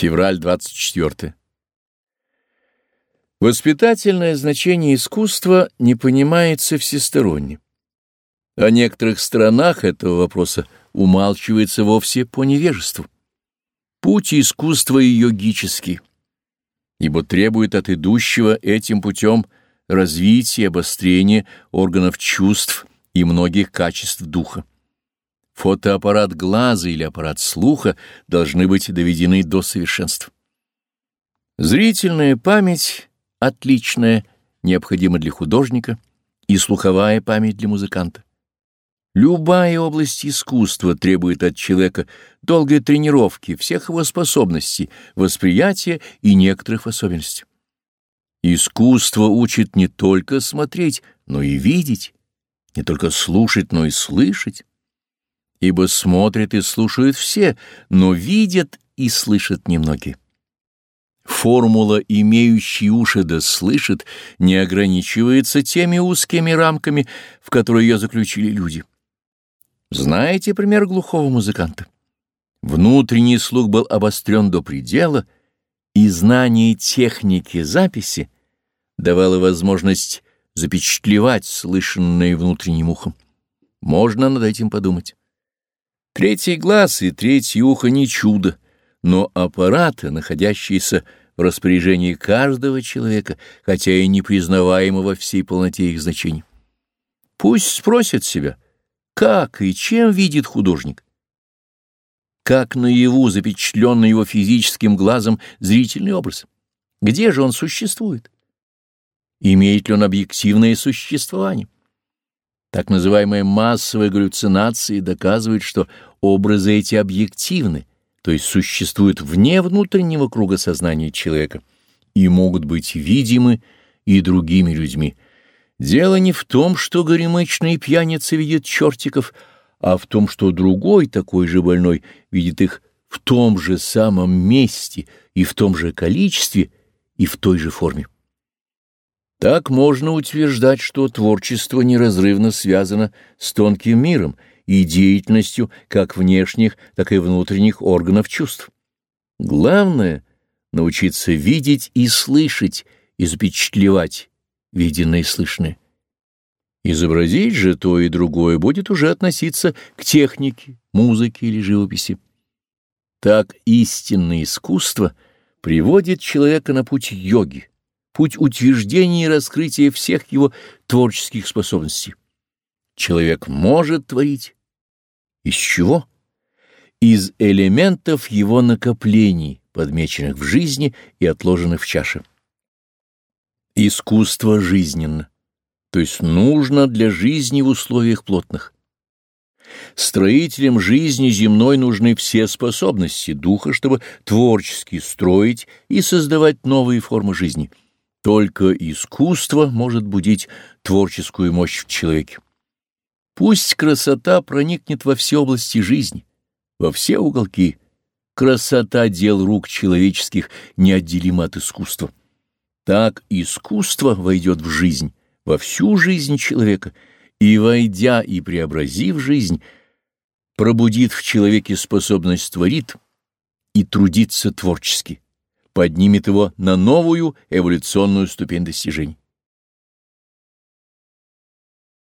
Февраль 24. Воспитательное значение искусства не понимается всесторонне. О некоторых сторонах этого вопроса умалчивается вовсе по невежеству. Путь искусства йогический, ибо требует от идущего этим путем развития и обострения органов чувств и многих качеств духа. Фотоаппарат глаза или аппарат слуха должны быть доведены до совершенства. Зрительная память отличная, необходима для художника, и слуховая память для музыканта. Любая область искусства требует от человека долгой тренировки всех его способностей, восприятия и некоторых особенностей. Искусство учит не только смотреть, но и видеть, не только слушать, но и слышать ибо смотрят и слушают все, но видят и слышат немногие. Формула «имеющий уши да слышит» не ограничивается теми узкими рамками, в которые ее заключили люди. Знаете пример глухого музыканта? Внутренний слух был обострен до предела, и знание техники записи давало возможность запечатлевать слышанное внутренним ухом. Можно над этим подумать. Третий глаз и третье ухо не чудо, но аппараты, находящиеся в распоряжении каждого человека, хотя и не признаваемого всей полноте их значений. Пусть спросят себя, как и чем видит художник, как наяву запечатленный его физическим глазом зрительный образ, где же он существует, имеет ли он объективное существование. Так называемые массовые галлюцинации доказывают, что образы эти объективны, то есть существуют вне внутреннего круга сознания человека и могут быть видимы и другими людьми. Дело не в том, что горемычный пьяница видит чертиков, а в том, что другой такой же больной видит их в том же самом месте и в том же количестве и в той же форме. Так можно утверждать, что творчество неразрывно связано с тонким миром и деятельностью как внешних, так и внутренних органов чувств. Главное — научиться видеть и слышать, и виденное и слышное. Изобразить же то и другое будет уже относиться к технике, музыке или живописи. Так истинное искусство приводит человека на путь йоги, путь утверждения и раскрытия всех его творческих способностей. Человек может творить. Из чего? Из элементов его накоплений, подмеченных в жизни и отложенных в чаше. Искусство жизненно, то есть нужно для жизни в условиях плотных. Строителям жизни земной нужны все способности духа, чтобы творчески строить и создавать новые формы жизни — только искусство может будить творческую мощь в человеке. Пусть красота проникнет во все области жизни, во все уголки. Красота дел рук человеческих неотделима от искусства. Так искусство войдет в жизнь, во всю жизнь человека, и, войдя и преобразив жизнь, пробудит в человеке способность творить и трудиться творчески поднимет его на новую эволюционную ступень достижений.